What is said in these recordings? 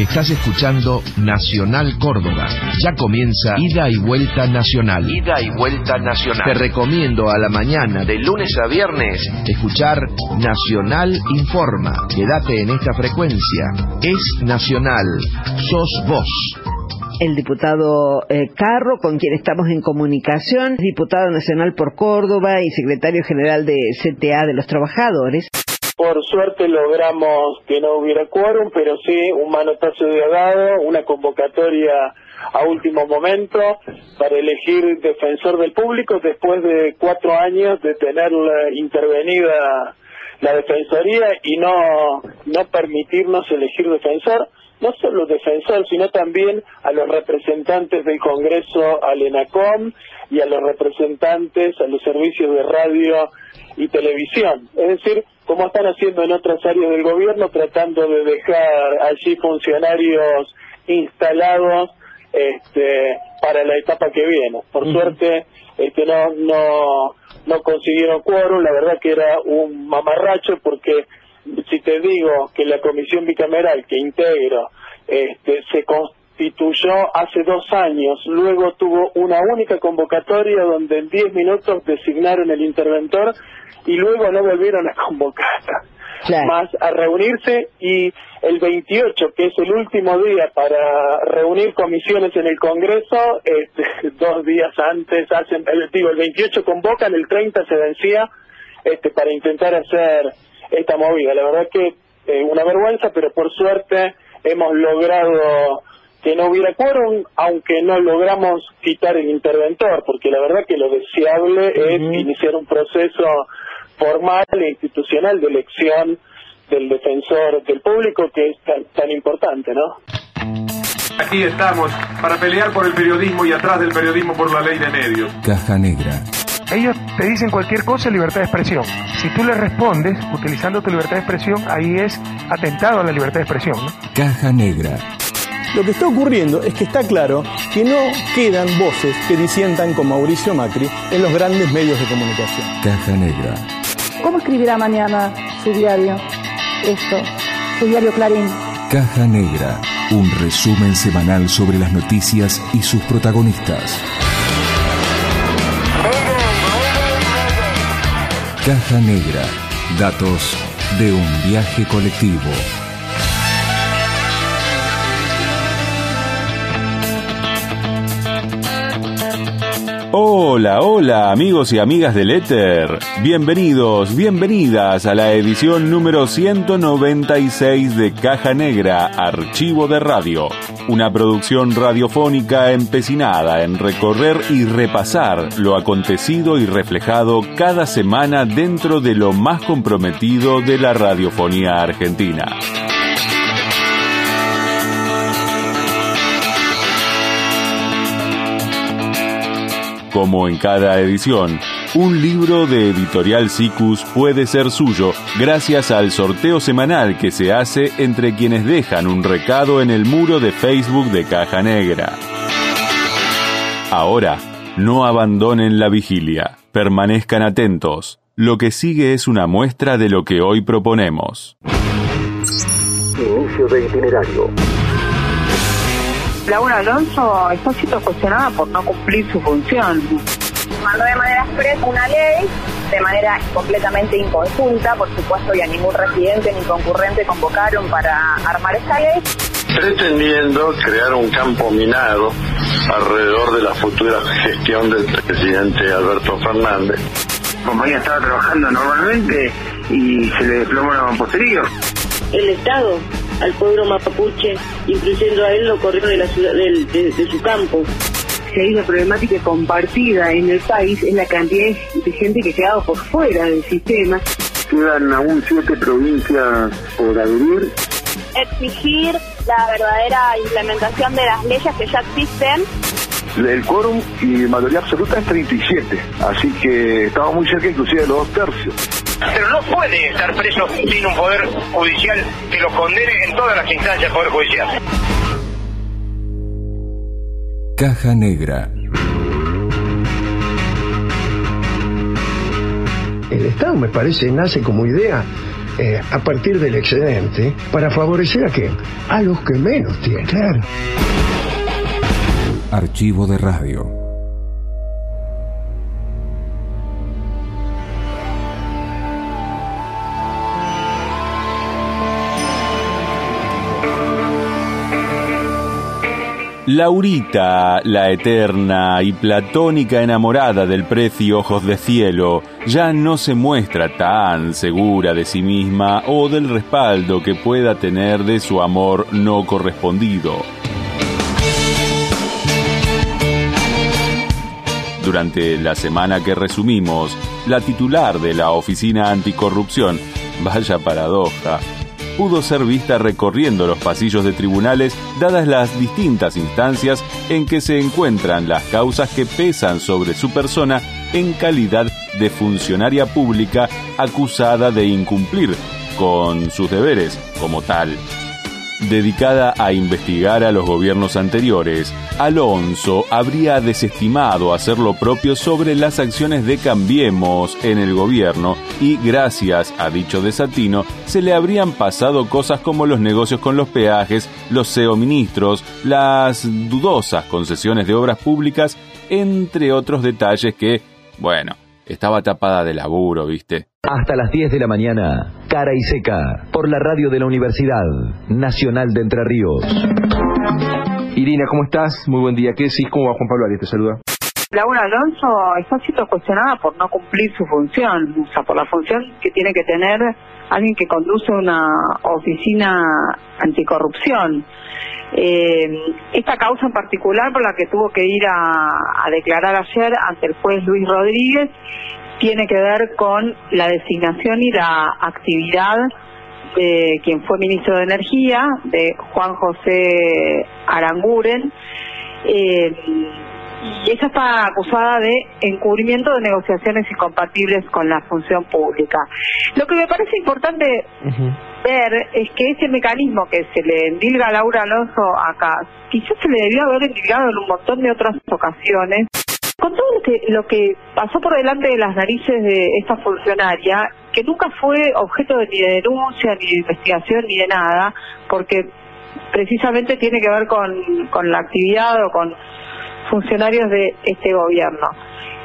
Estás escuchando Nacional Córdoba. Ya comienza Ida y Vuelta Nacional. Ida y Vuelta Nacional. Te recomiendo a la mañana, de lunes a viernes, escuchar Nacional Informa. Quédate en esta frecuencia. Es Nacional. Sos vos el diputado eh, Carro, con quien estamos en comunicación, diputado nacional por Córdoba y secretario general de CTA de los Trabajadores. Por suerte logramos que no hubiera quórum, pero sí un manotazo de dado, una convocatoria a último momento para elegir defensor del público después de cuatro años de tener intervenida la defensoría y no, no permitirnos elegir defensor, no solo defensor, sino también a los representantes del Congreso, al ENACOM y a los representantes a los servicios de radio y televisión. Es decir, como están haciendo en otras áreas del gobierno, tratando de dejar allí funcionarios instalados este, para la etapa que viene. Por suerte, este, no, no, no consiguieron quórum, la verdad que era un mamarracho porque si te digo que la comisión bicameral que integro este, se constituyó hace dos años, luego tuvo una única convocatoria donde en diez minutos designaron el interventor y luego no volvieron a convocar más a reunirse. Y el 28, que es el último día para reunir comisiones en el Congreso, este, dos días antes hacen, el, digo, el 28 convocan, el 30 se vencía este, para intentar hacer esta movida. La verdad que eh, una vergüenza, pero por suerte hemos logrado que no hubiera quórum, aunque no logramos quitar el interventor, porque la verdad que lo deseable es iniciar un proceso formal e institucional de elección del defensor del público que es tan, tan importante, ¿no? Aquí estamos para pelear por el periodismo y atrás del periodismo por la ley de medios. Caja Negra. Ellos te dicen cualquier cosa, libertad de expresión. Si tú les respondes utilizando tu libertad de expresión, ahí es atentado a la libertad de expresión. ¿no? Caja Negra. Lo que está ocurriendo es que está claro que no quedan voces que disientan con Mauricio Macri en los grandes medios de comunicación. Caja Negra. ¿Cómo escribirá mañana su diario? Esto, su diario Clarín. Caja Negra, un resumen semanal sobre las noticias y sus protagonistas. Caja Negra, datos de un viaje colectivo. Hola, hola amigos y amigas del Éter. Bienvenidos, bienvenidas a la edición número 196 de Caja Negra, Archivo de Radio. Una producción radiofónica empecinada en recorrer y repasar lo acontecido y reflejado cada semana dentro de lo más comprometido de la radiofonía argentina. Como en cada edición, un libro de Editorial Sicus puede ser suyo gracias al sorteo semanal que se hace entre quienes dejan un recado en el muro de Facebook de Caja Negra. Ahora, no abandonen la vigilia, permanezcan atentos. Lo que sigue es una muestra de lo que hoy proponemos. Inicio de itinerario. Laura Alonso está siendo cuestionada por no cumplir su función. Mandó de manera expresa una ley de manera completamente inconsulta, por supuesto, y a ningún residente ni concurrente convocaron para armar esta ley. Pretendiendo crear un campo minado alrededor de la futura gestión del presidente Alberto Fernández. Como ella estaba trabajando normalmente y se le desplomó la mampostería. El Estado al pueblo mapuche, incluyendo a él, lo corrió de, la ciudad, de, su campo. Si hay una problemática compartida en el país es la cantidad de gente que ha quedado por fuera del sistema. Quedan aún siete provincias por adherir. Exigir la verdadera implementación de las leyes que ya existen el quórum y mayoría absoluta es 37, así que estamos muy cerca inclusive de los dos tercios. Pero no puede estar preso sin un poder judicial que lo condene en todas las instancias del poder judicial. Caja Negra. El Estado me parece nace como idea eh, a partir del excedente para favorecer a quién? A los que menos tienen. Claro. Archivo de radio. Laurita, la eterna y platónica enamorada del precio ojos de cielo, ya no se muestra tan segura de sí misma o del respaldo que pueda tener de su amor no correspondido. Durante la semana que resumimos, la titular de la Oficina Anticorrupción, vaya paradoja, pudo ser vista recorriendo los pasillos de tribunales dadas las distintas instancias en que se encuentran las causas que pesan sobre su persona en calidad de funcionaria pública acusada de incumplir con sus deberes como tal dedicada a investigar a los gobiernos anteriores, Alonso habría desestimado hacer lo propio sobre las acciones de Cambiemos en el gobierno y gracias a dicho desatino se le habrían pasado cosas como los negocios con los peajes, los CEO ministros, las dudosas concesiones de obras públicas, entre otros detalles que, bueno, estaba tapada de laburo, ¿viste? Hasta las 10 de la mañana, cara y seca, por la radio de la Universidad Nacional de Entre Ríos. Irina, ¿cómo estás? Muy buen día. ¿Qué decís? ¿Cómo va Juan Pablo Arias? Te saluda. Laura Alonso está siendo cuestionada por no cumplir su función, o sea, por la función que tiene que tener alguien que conduce una oficina anticorrupción. Eh, esta causa en particular por la que tuvo que ir a, a declarar ayer ante el juez Luis Rodríguez tiene que ver con la designación y la actividad de quien fue ministro de Energía, de Juan José Aranguren. Eh, y ella está acusada de encubrimiento de negociaciones incompatibles con la función pública. Lo que me parece importante ver es que ese mecanismo que se le endilga a Laura Alonso acá, quizás se le debió haber endilgado en un montón de otras ocasiones. Lo que, pasó por delante de las narices de esta funcionaria, que nunca fue objeto de, ni de denuncia, ni de investigación, ni de nada, porque precisamente tiene que ver con, con la actividad o con funcionarios de este gobierno.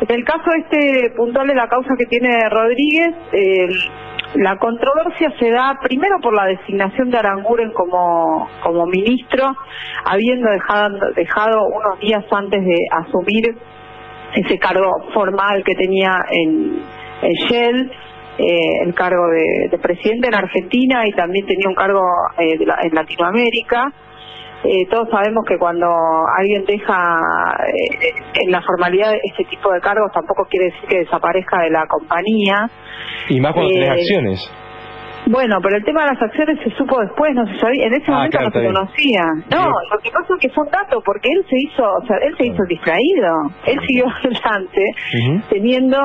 En el caso este puntual de la causa que tiene Rodríguez, la controversia se da primero por la designación de Aranguren como, como ministro, habiendo dejado, dejado unos días antes de asumir ese cargo formal que tenía en, Shell, eh, el cargo de, presidente en Argentina y también tenía un cargo eh, en Latinoamérica. Eh, todos sabemos que cuando alguien deja en la formalidad este tipo de cargos tampoco quiere decir que desaparezca de la compañía. Y más cuando tiene acciones. Bueno, pero el tema de las acciones se supo después, no se sabía, en ese ah, momento no se conocía. No, lo que pasa es que fue un dato, porque él se hizo, o sea, él se hizo distraído, él siguió adelante teniendo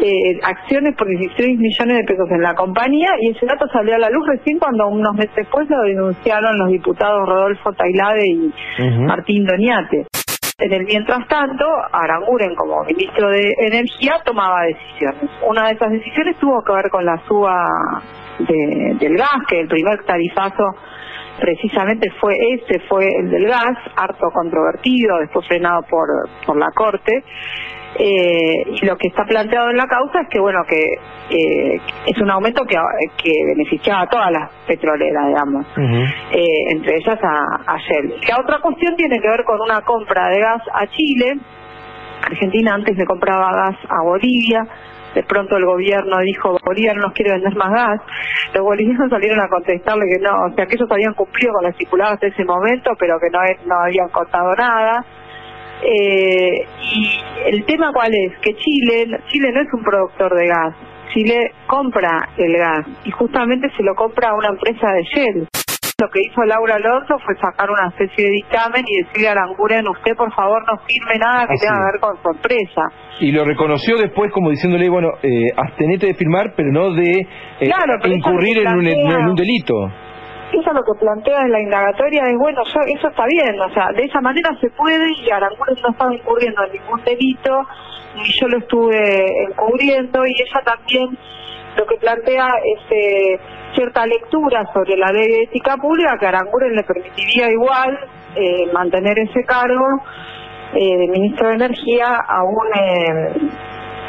eh, acciones por 16 millones de pesos en la compañía y ese dato salió a la luz recién cuando unos meses después lo denunciaron los diputados Rodolfo Tailade y Martín Doñate. En el mientras tanto, Aranguren, como ministro de Energía, tomaba decisiones. Una de esas decisiones tuvo que ver con la suba del gas, que el primer tarifazo precisamente fue ese, fue el del gas, harto controvertido, después frenado por, por la Corte. Eh, y lo que está planteado en la causa es que, bueno, que eh, es un aumento que, que beneficiaba a todas las petroleras, digamos, eh, entre ellas a, a Shell. La otra cuestión tiene que ver con una compra de gas a Chile. Argentina antes le compraba gas a Bolivia de pronto el gobierno dijo, Bolivia no nos quiere vender más gas, los bolivianos salieron a contestarle que no, o sea, que ellos habían cumplido con las estipuladas hasta ese momento, pero que no, no habían contado nada. Eh, y el tema cuál es, que Chile, Chile no es un productor de gas, Chile compra el gas y justamente se lo compra a una empresa de Shell. Lo que hizo Laura Alonso fue sacar una especie de dictamen y decirle a Aranguren, usted por favor no firme nada que tenga que ver con su empresa. Y lo reconoció después como diciéndole, bueno, eh, abstenete de firmar, pero no de eh, incurrir en un, en un delito. Eso lo que plantea en la indagatoria es, bueno, yo, eso está bien, o sea, de esa manera se puede y Aranguren no estaba incurriendo en ningún delito, ni yo lo estuve encubriendo, y ella también lo que plantea es eh, cierta lectura sobre la ley de ética pública que a Aranguren le permitiría igual eh, mantener ese cargo eh, de ministro de Energía aún eh,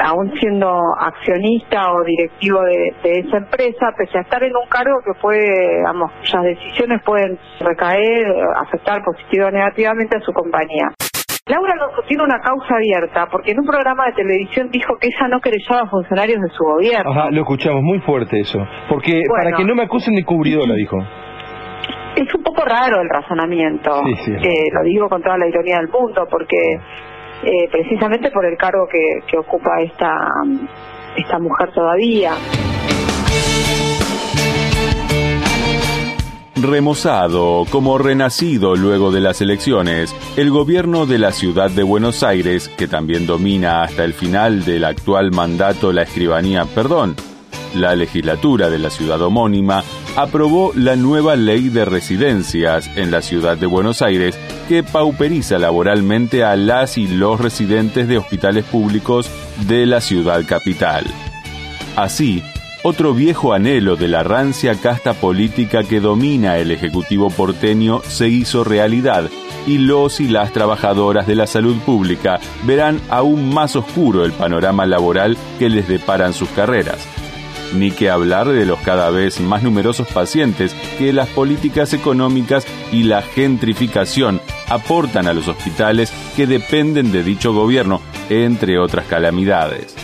aún siendo accionista o directivo de, esa empresa, pese a estar en un cargo que puede, digamos, cuyas decisiones pueden recaer, afectar positiva o negativamente a su compañía. Laura no tiene una causa abierta porque en un programa de televisión dijo que ella no querellaba a funcionarios de su gobierno. Ajá, lo escuchamos, muy fuerte eso. Porque para que no me acusen de cubridora, dijo. Es un poco raro el razonamiento, eh, lo digo con toda la ironía del mundo, porque eh, precisamente por el cargo que, que ocupa esta, esta mujer todavía. Remozado como renacido luego de las elecciones, el gobierno de la ciudad de Buenos Aires, que también domina hasta el final del actual mandato la escribanía, perdón, la legislatura de la ciudad homónima aprobó la nueva ley de residencias en la ciudad de Buenos Aires que pauperiza laboralmente a las y los residentes de hospitales públicos de la ciudad capital. Así, otro viejo anhelo de la rancia casta política que domina el Ejecutivo porteño se hizo realidad y los y las trabajadoras de la salud pública verán aún más oscuro el panorama laboral que les deparan sus carreras ni que hablar de los cada vez más numerosos pacientes que las políticas económicas y la gentrificación aportan a los hospitales que dependen de dicho gobierno, entre otras calamidades.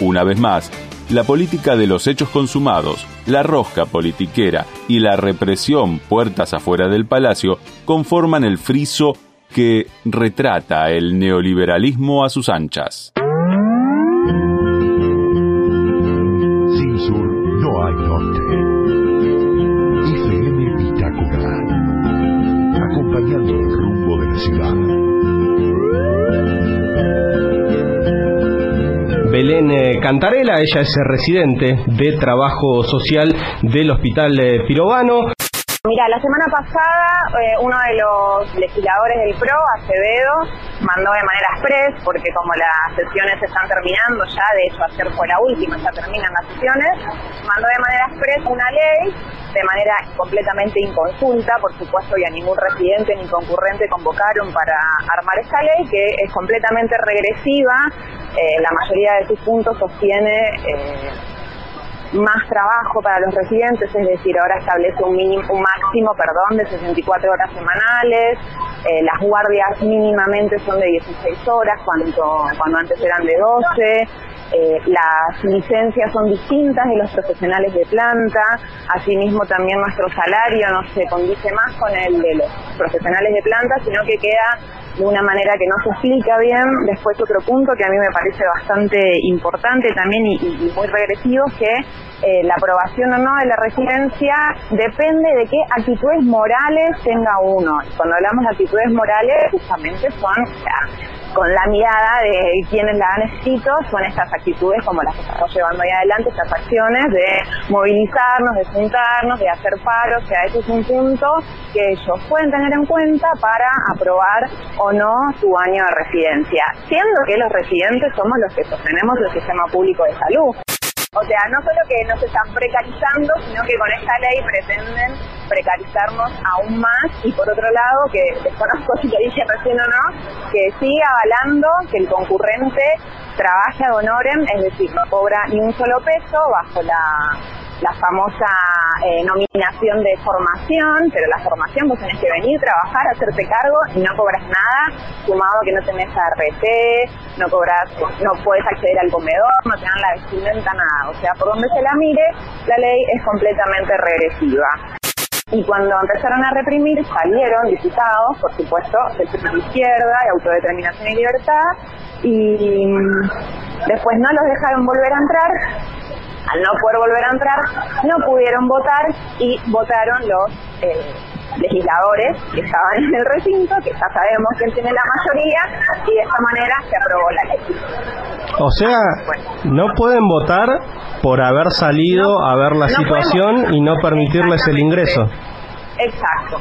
Una vez más, la política de los hechos consumados, la rosca politiquera y la represión puertas afuera del palacio conforman el friso que retrata el neoliberalismo a sus anchas. Belén eh, Cantarela, ella es residente de trabajo social del Hospital eh, Pirobano. Mira, la semana pasada eh, uno de los legisladores del PRO, Acevedo, mandó de manera express, porque como las sesiones se están terminando ya, de hecho ayer fue la última, ya terminan las sesiones, mandó de manera express una ley de manera completamente inconsulta, por supuesto, y a ningún residente ni concurrente convocaron para armar esta ley, que es completamente regresiva, eh, la mayoría de sus puntos sostiene... Eh, más trabajo para los residentes, es decir, ahora establece un, mínimo, un máximo perdón, de 64 horas semanales, eh, las guardias mínimamente son de 16 horas cuando, cuando antes eran de 12, eh, las licencias son distintas de los profesionales de planta, asimismo también nuestro salario no se condice más con el de los profesionales de planta, sino que queda de una manera que no se explica bien. Después otro punto que a mí me parece bastante importante también y, muy regresivo, que eh, la aprobación o no de la residencia depende de qué actitudes morales tenga uno. Cuando hablamos de actitudes morales, justamente son con la mirada de quienes la han escrito, son estas actitudes como las que estamos llevando ahí adelante, estas acciones de movilizarnos, de juntarnos, de hacer paros, o sea, ese es un punto que ellos pueden tener en cuenta para aprobar o no su año de residencia, siendo que los residentes somos los que sostenemos el sistema público de salud. O sea, no solo que nos están precarizando, sino que con esta ley pretenden precarizarnos aún más. Y por otro lado, que desconozco si lo dije recién o no, que siga avalando que el concurrente trabaje a honorem, es decir, no cobra ni un solo peso bajo la la famosa eh, nominación de formación, pero la formación vos tenés que venir, trabajar, hacerte cargo y no cobras nada, sumado que no tenés ART, no cobras, no puedes acceder al comedor, no te dan la vestimenta, nada. O sea, por donde se la mire, la ley es completamente regresiva. Y cuando empezaron a reprimir, salieron diputados, por supuesto, del centro izquierda, de autodeterminación y libertad, y después no los dejaron volver a entrar al no poder volver a entrar, no pudieron votar y votaron los eh, legisladores que estaban en el recinto, que ya sabemos quién tiene la mayoría, y de esta manera se aprobó la ley. O sea, no pueden votar por haber salido a ver la situación y no permitirles el ingreso. Exacto.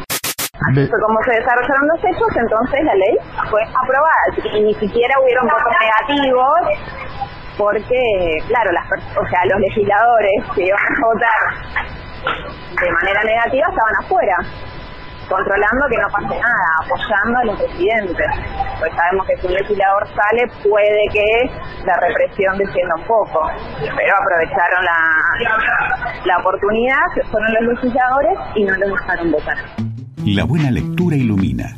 Así fue como se desarrollaron los hechos, entonces la ley fue aprobada. Y ni siquiera hubieron votos negativos, porque, claro, o sea, los legisladores que iban a votar de manera negativa estaban afuera controlando que no pase nada, apoyando a los residentes. Pues sabemos que si un legislador sale puede que la represión descienda un poco, pero aprovecharon la, la oportunidad, fueron los legisladores y no los dejaron votar. La buena lectura ilumina.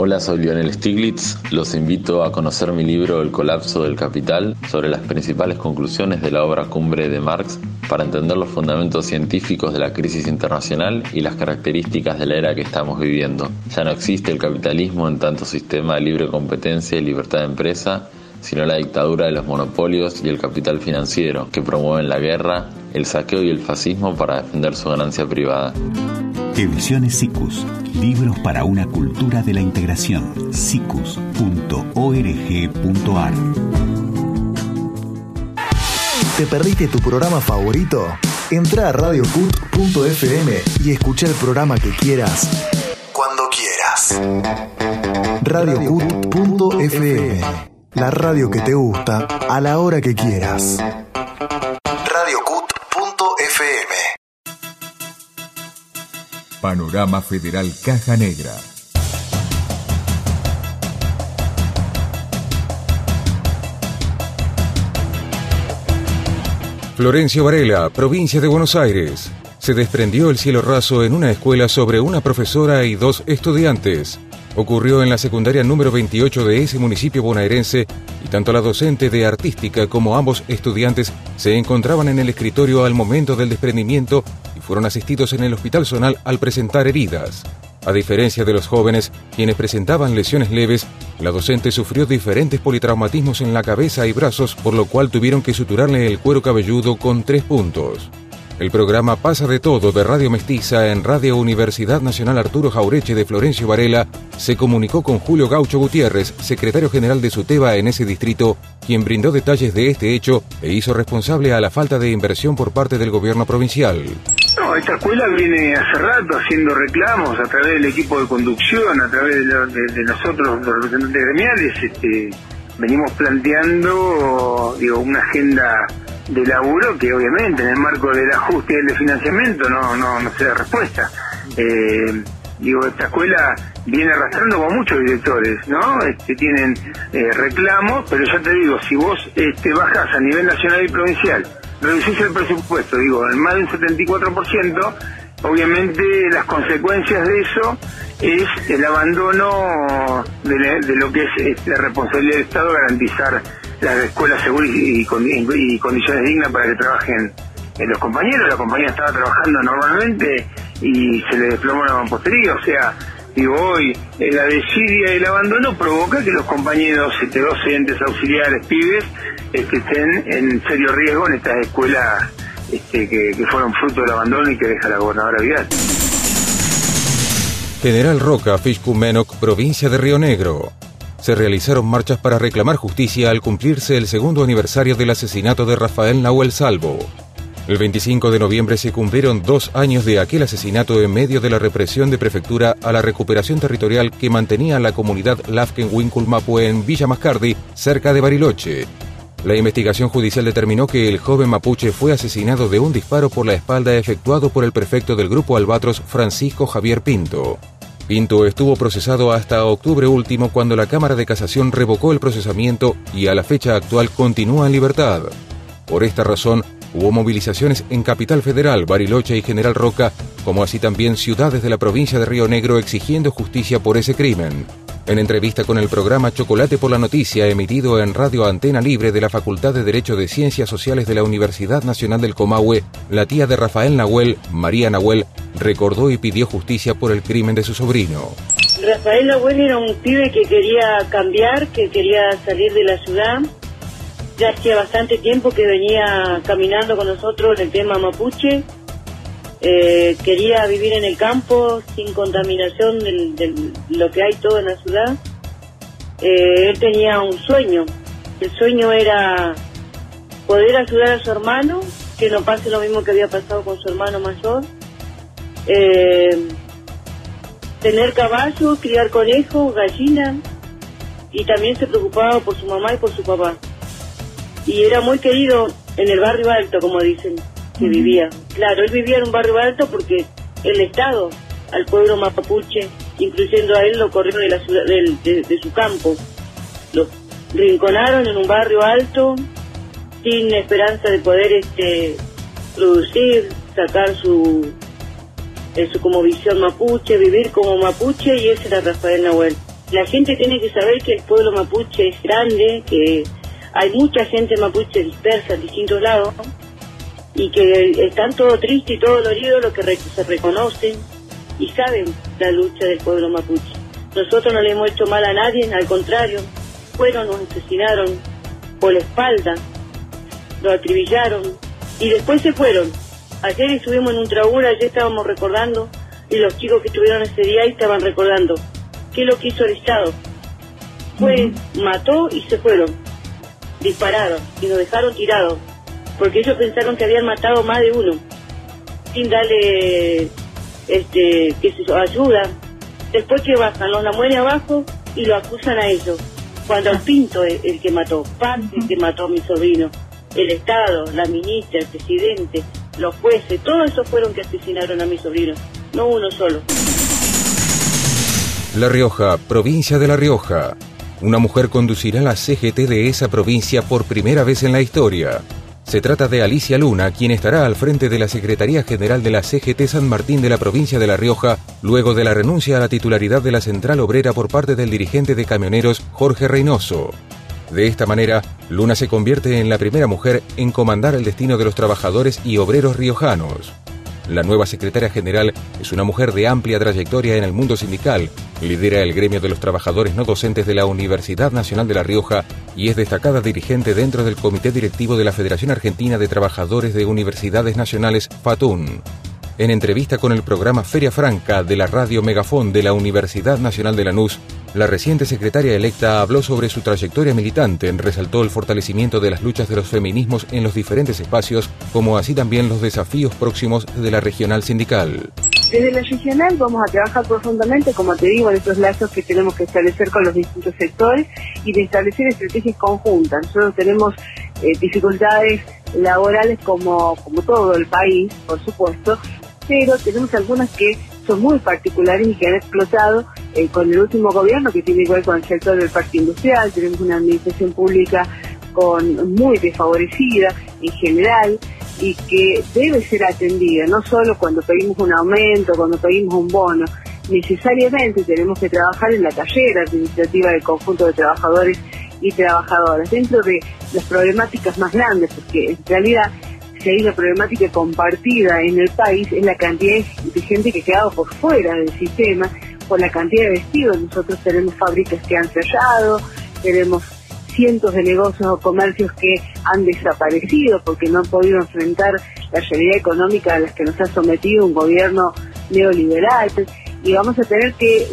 Hola, soy Lionel Stiglitz. Los invito a conocer mi libro El colapso del capital sobre las principales conclusiones de la obra cumbre de Marx para entender los fundamentos científicos de la crisis internacional y las características de la era que estamos viviendo. Ya no existe el capitalismo en tanto sistema de libre competencia y libertad de empresa, sino la dictadura de los monopolios y el capital financiero que promueven la guerra, el saqueo y el fascismo para defender su ganancia privada. Ediciones SICUS. Libros para una cultura de la integración. sicus.org.ar ¿Te perdiste tu programa favorito? Entra a radiocut.fm y escucha el programa que quieras cuando quieras. Radiocut.fm La radio que te gusta a la hora que quieras. Radiocut.fm Panorama Federal Caja Negra. Florencio Varela, provincia de Buenos Aires. Se desprendió el cielo raso en una escuela sobre una profesora y dos estudiantes. Ocurrió en la secundaria número 28 de ese municipio bonaerense y tanto la docente de artística como ambos estudiantes se encontraban en el escritorio al momento del desprendimiento y fueron asistidos en el hospital zonal al presentar heridas. A diferencia de los jóvenes, quienes presentaban lesiones leves, la docente sufrió diferentes politraumatismos en la cabeza y brazos, por lo cual tuvieron que suturarle el cuero cabelludo con tres puntos. El programa Pasa de Todo de Radio Mestiza en Radio Universidad Nacional Arturo Jaureche de Florencio Varela se comunicó con Julio Gaucho Gutiérrez, secretario general de SUTEBA en ese distrito, quien brindó detalles de este hecho e hizo responsable a la falta de inversión por parte del gobierno provincial. No, esta escuela viene hace rato haciendo reclamos a través del equipo de conducción, a través de, de nosotros, los representantes gremiales, este, venimos planteando digo, una agenda de laburo que obviamente en el marco del ajuste del financiamiento no, no, no se da respuesta. Eh, digo, esta escuela viene arrastrando con muchos directores, ¿no? Este, tienen eh, reclamos, pero ya te digo, si vos este, bajás a nivel nacional y provincial, reducís el presupuesto, digo, en más de un 74%, obviamente las consecuencias de eso es el abandono de, lo que es este, la responsabilidad del Estado garantizar las escuelas seguras y, y y condiciones dignas para que trabajen eh, los compañeros. La compañía estaba trabajando normalmente y se le desplomó la mampostería, o sea, digo, hoy eh, la desidia y el abandono provoca que los compañeros este, docentes, auxiliares, pibes, este, estén en serio riesgo en estas escuelas este, que, que fueron fruto del abandono y que deja la gobernadora Vidal. General Roca, Fishkumenoc, provincia de Río Negro. Se realizaron marchas para reclamar justicia al cumplirse el segundo aniversario del asesinato de Rafael Nahuel Salvo. El 25 de noviembre se cumplieron dos años de aquel asesinato en medio de la represión de prefectura a la recuperación territorial que mantenía la comunidad Lafken Winculmapue en Villa Mascardi, cerca de Bariloche. La investigación judicial determinó que el joven mapuche fue asesinado de un disparo por la espalda efectuado por el prefecto del grupo Albatros, Francisco Javier Pinto. Pinto estuvo procesado hasta octubre último cuando la Cámara de Casación revocó el procesamiento y a la fecha actual continúa en libertad. Por esta razón, hubo movilizaciones en Capital Federal, Bariloche y General Roca, como así también ciudades de la provincia de Río Negro exigiendo justicia por ese crimen. En entrevista con el programa Chocolate por la Noticia, emitido en Radio Antena Libre de la Facultad de Derecho de Ciencias Sociales de la Universidad Nacional del Comahue, la tía de Rafael Nahuel, María Nahuel, recordó y pidió justicia por el crimen de su sobrino. Rafael Abuelo era un pibe que quería cambiar, que quería salir de la ciudad. Ya hacía bastante tiempo que venía caminando con nosotros en el tema mapuche. Eh, quería vivir en el campo sin contaminación de lo que hay todo en la ciudad. Eh, él tenía un sueño. El sueño era poder ayudar a su hermano, que no pase lo mismo que había pasado con su hermano mayor. Eh, tener caballos, criar conejos, gallinas y también se preocupaba por su mamá y por su papá. Y era muy querido en el barrio alto, como dicen, que vivía. Claro, él vivía en un barrio alto porque el Estado al pueblo mapuche, incluyendo a él, lo corrió de, la ciudad, de, de su campo. Lo rinconaron en un barrio alto sin esperanza de poder este producir, sacar su, su como visión mapuche, vivir como mapuche y ese era Rafael Nahuel. La gente tiene que saber que el pueblo mapuche es grande, que hay mucha gente mapuche dispersa en distintos lados y que están todo tristes y todo doloridos los que se reconocen y saben la lucha del pueblo mapuche. Nosotros no le hemos hecho mal a nadie, al contrario, fueron, nos asesinaron por la espalda, lo acribillaron y después se fueron. Ayer estuvimos en un traúl, ayer estábamos recordando y los chicos que estuvieron ese día ahí estaban recordando qué es lo que hizo el Estado. Fue, mató y se fueron, dispararon y nos dejaron tirados, porque ellos pensaron que habían matado más de uno, sin darle, este, que se ayuda. Después que bajan, los la mueren abajo y lo acusan a ellos. Cuando el Pinto es el que mató, Paz el que mató a mi sobrino el Estado, la ministra, el presidente, los jueces, todos esos fueron que asesinaron a mi sobrino, no uno solo. La Rioja, provincia de La Rioja. Una mujer conducirá la CGT de esa provincia por primera vez en la historia. Se trata de Alicia Luna, quien estará al frente de la Secretaría General de la CGT San Martín de la provincia de La Rioja, luego de la renuncia a la titularidad de la Central Obrera por parte del dirigente de camioneros Jorge Reynoso. De esta manera, Luna se convierte en la primera mujer en comandar el destino de los trabajadores y obreros riojanos. La nueva secretaria general es una mujer de amplia trayectoria en el mundo sindical, lidera el gremio de los trabajadores no docentes de la Universidad Nacional de La Rioja y es destacada dirigente dentro del Comité Directivo de la Federación Argentina de Trabajadores de Universidades Nacionales, FATUN. En entrevista con el programa Feria Franca de la radio Megafón de la Universidad Nacional de Lanús, la reciente secretaria electa habló sobre su trayectoria militante, resaltó el fortalecimiento de las luchas de los feminismos en los diferentes espacios, como así también los desafíos próximos de la regional sindical. Desde la regional vamos a trabajar profundamente, como te digo, en estos lazos que tenemos que establecer con los distintos sectores y de establecer estrategias conjuntas. Nosotros tenemos eh, dificultades laborales como, como todo el país, por supuesto, pero tenemos algunas que son muy particulares y que han explotado eh, con el último gobierno que tiene igual con el sector del parque industrial. Tenemos una administración pública con muy desfavorecida en general y que debe ser atendida, no solo cuando pedimos un aumento, cuando pedimos un bono, necesariamente tenemos que trabajar en la carrera administrativa del conjunto de trabajadores y trabajadoras, dentro de las problemáticas más grandes, porque en realidad si hay una problemática compartida en el país es la cantidad de gente que ha quedado por fuera del sistema, por la cantidad de vestidos. Nosotros tenemos fábricas que han cerrado, tenemos cientos de negocios o comercios que han desaparecido porque no han podido enfrentar la realidad económica a la que nos ha sometido un gobierno neoliberal. Y vamos a tener que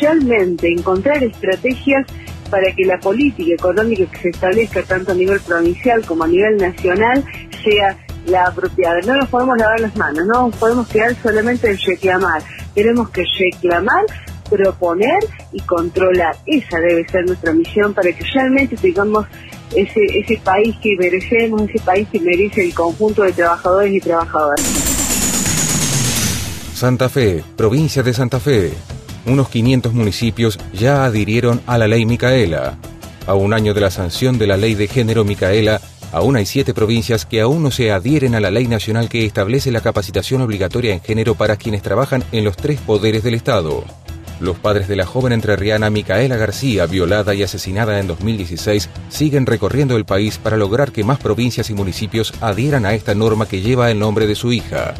realmente encontrar estrategias para que la política económica que se establezca tanto a nivel provincial como a nivel nacional sea la apropiada. No nos podemos lavar las manos, no podemos quedar solamente en reclamar. Tenemos que reclamar, proponer y controlar. Esa debe ser nuestra misión para que realmente tengamos ese, ese país que merecemos, ese país que merece el conjunto de trabajadores y trabajadoras. Santa Fe, provincia de Santa Fe unos 500 municipios ya adhirieron a la ley Micaela. A un año de la sanción de la ley de género Micaela, aún hay siete provincias que aún no se adhieren a la ley nacional que establece la capacitación obligatoria en género para quienes trabajan en los tres poderes del Estado. Los padres de la joven entrerriana Micaela García, violada y asesinada en 2016, siguen recorriendo el país para lograr que más provincias y municipios adhieran a esta norma que lleva el nombre de su hija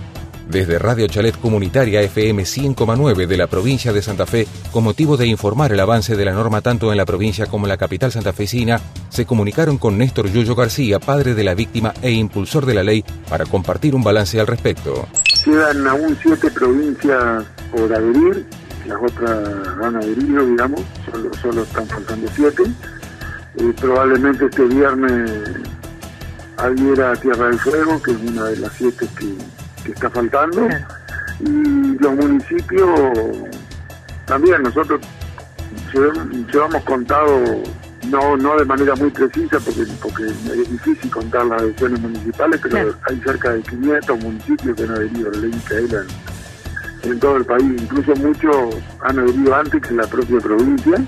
desde Radio Chalet Comunitaria FM 100,9 de la provincia de Santa Fe, con motivo de informar el avance de la norma tanto en la provincia como en la capital santafesina, se comunicaron con Néstor Yuyo García, padre de la víctima e impulsor de la ley, para compartir un balance al respecto. Quedan aún siete provincias por adherir, las otras van a adherir, digamos, solo, solo están faltando siete. y probablemente este viernes adhiera Tierra del Fuego, que es una de las siete que que está faltando. Y los municipios, también nosotros llevamos contado, no no de manera muy precisa, porque porque es difícil contar las elecciones municipales, pero hay cerca de 500 municipios que han adherido a la ley Micaela en, en todo el país. Incluso muchos han adherido antes que la propia provincia,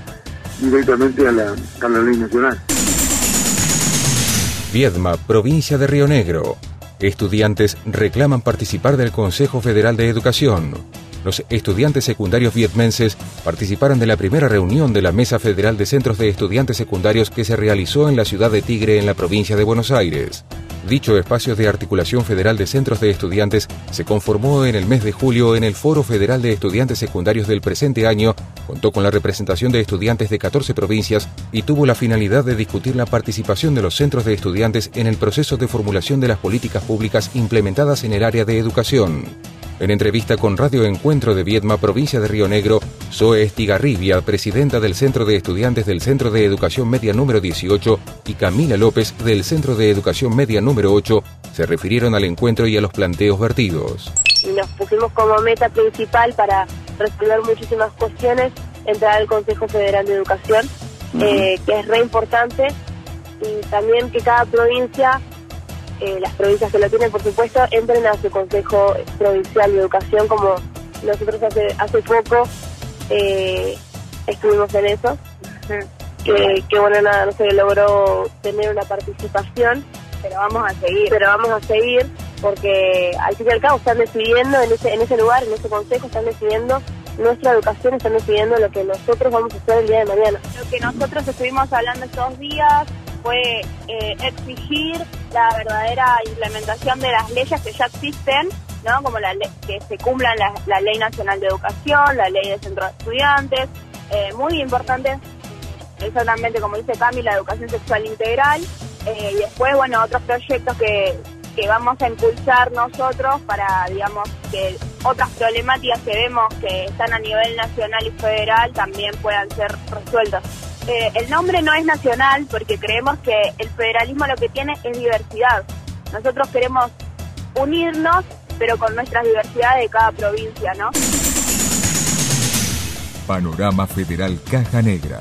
directamente a la, a la ley nacional. Viedma, provincia de Río Negro. Estudiantes reclaman participar del Consejo Federal de Educación. Los estudiantes secundarios vietmenses participaron de la primera reunión de la Mesa Federal de Centros de Estudiantes Secundarios que se realizó en la ciudad de Tigre, en la provincia de Buenos Aires. Dicho espacio de articulación federal de centros de estudiantes se conformó en el mes de julio en el Foro Federal de Estudiantes Secundarios del presente año, contó con la representación de estudiantes de 14 provincias y tuvo la finalidad de discutir la participación de los centros de estudiantes en el proceso de formulación de las políticas públicas implementadas en el área de educación. En entrevista con Radio Encuentro de Viedma, provincia de Río Negro, Zoe Estigarribia, presidenta del Centro de Estudiantes del Centro de Educación Media número 18, y Camila López, del Centro de Educación Media número 8, se refirieron al encuentro y a los planteos vertidos. Nos pusimos como meta principal para resolver muchísimas cuestiones entrar al Consejo Federal de Educación, eh, que es re importante, y también que cada provincia eh, las provincias que lo tienen, por supuesto, entren a su Consejo Provincial de Educación, como nosotros hace, hace poco eh, estuvimos en eso. Que, que, bueno, nada, no se logró tener una participación, pero vamos a seguir. Pero vamos a seguir porque al fin y al cabo están decidiendo en ese, en ese lugar, en ese consejo, están decidiendo nuestra educación, están decidiendo lo que nosotros vamos a hacer el día de mañana. Lo que nosotros estuvimos hablando estos días fue eh, exigir la verdadera implementación de las leyes que ya existen, ¿no? Como la que se cumplan la, Ley Nacional de Educación, la Ley de Centros de Estudiantes, eh, muy importante, exactamente como dice Cami, la educación sexual integral, eh, y después, bueno, otros proyectos que, que vamos a impulsar nosotros para, digamos, que otras problemáticas que vemos que están a nivel nacional y federal también puedan ser resueltas. Eh, el nombre no es nacional porque creemos que el federalismo lo que tiene es diversidad. Nosotros queremos unirnos, pero con nuestras diversidades de cada provincia, ¿no? Panorama Federal Caja Negra.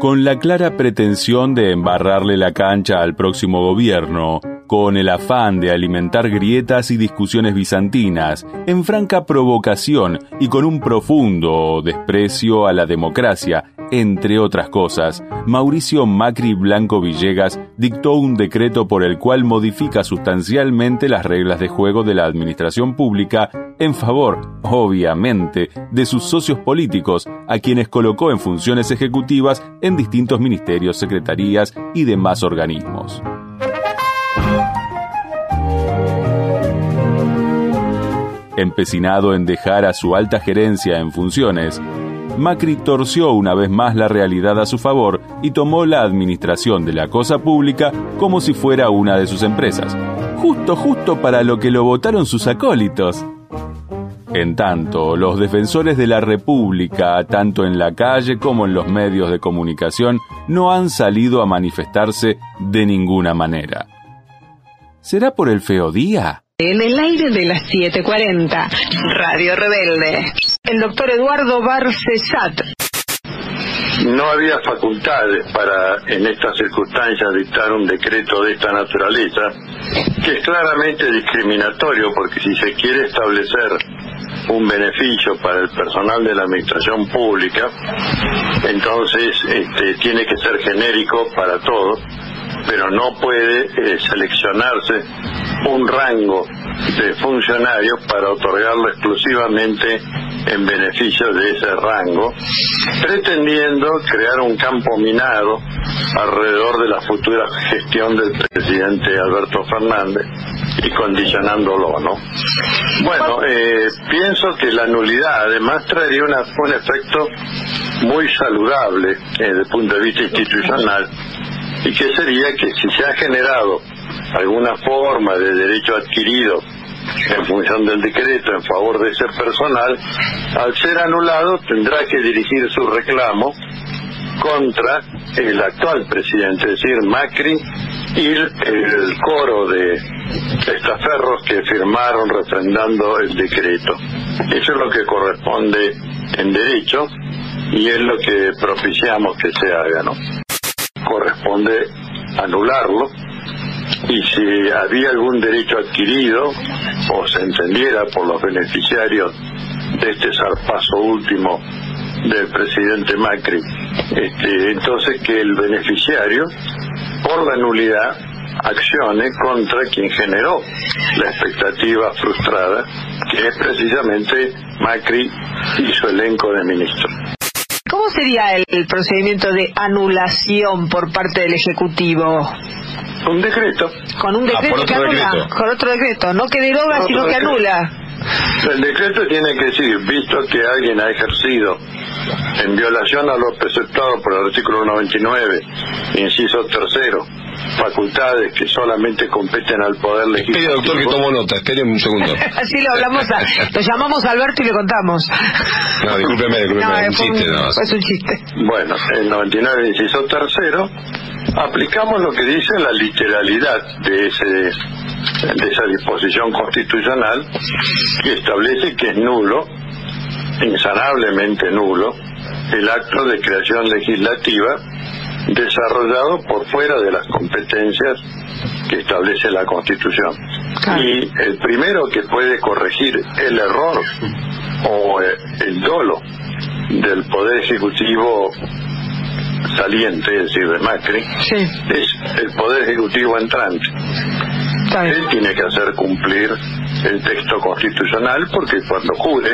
Con la clara pretensión de embarrarle la cancha al próximo gobierno, con el afán de alimentar grietas y discusiones bizantinas, en franca provocación y con un profundo desprecio a la democracia, entre otras cosas, Mauricio Macri Blanco Villegas dictó un decreto por el cual modifica sustancialmente las reglas de juego de la administración pública en favor, obviamente, de sus socios políticos, a quienes colocó en funciones ejecutivas en distintos ministerios, secretarías y demás organismos. Empecinado en dejar a su alta gerencia en funciones, Macri torció una vez más la realidad a su favor y tomó la administración de la cosa pública como si fuera una de sus empresas. Justo, justo para lo que lo votaron sus acólitos. En tanto, los defensores de la República, tanto en la calle como en los medios de comunicación, no han salido a manifestarse de ninguna manera. ¿Será por el feo día? En el aire de las 7:40, Radio Rebelde. El doctor Eduardo Barcesat. No había facultades para, en estas circunstancias, dictar un decreto de esta naturaleza, que es claramente discriminatorio, porque si se quiere establecer un beneficio para el personal de la administración pública, entonces este, tiene que ser genérico para todos pero no puede eh, seleccionarse un rango de funcionarios para otorgarlo exclusivamente en beneficio de ese rango, pretendiendo crear un campo minado alrededor de la futura gestión del presidente Alberto Fernández y condicionándolo, ¿no? Bueno, eh, pienso que la nulidad además traería una, un efecto muy saludable eh, desde el punto de vista institucional y que sería que si se ha generado alguna forma de derecho adquirido en función del decreto en favor de ese personal, al ser anulado tendrá que dirigir su reclamo contra el actual presidente, es decir, Macri y el, coro de estaferros que firmaron refrendando el decreto. Eso es lo que corresponde en derecho y es lo que propiciamos que se haga, ¿no? Corresponde anularlo y si había algún derecho adquirido o se entendiera por los beneficiarios de este zarpazo último del presidente Macri, este, entonces que el beneficiario, por la nulidad, accione contra quien generó la expectativa frustrada, que es precisamente Macri y su elenco de ministros. ¿Cómo sería el procedimiento de anulación por parte del Ejecutivo? Un decreto. Con un decreto Ah, por que anula. decreto. Con otro decreto. No que deroga, sino que decreto. anula. El decreto tiene que decir, visto que alguien ha ejercido en violación a lo preceptado por el artículo 99, inciso tercero, facultades que solamente competen al Poder Espere, Legislativo. doctor, que tomo nota. Espere un segundo. Así lo hablamos, a, lo llamamos a Alberto y le contamos. No, discúlpeme, discúlpeme, No, un chiste más. Es un chiste. Bueno, el 99, inciso tercero, aplicamos lo que dice la literalidad de ese de esa disposición constitucional que establece que es nulo, insanablemente nulo, el acto de creación legislativa desarrollado por fuera de las competencias que establece la Constitución. Y el primero que puede corregir el error o eh, el dolo del Poder Ejecutivo saliente, es decir, de Macri, es el Poder Ejecutivo entrante. Él tiene que hacer cumplir el texto constitucional porque cuando jure,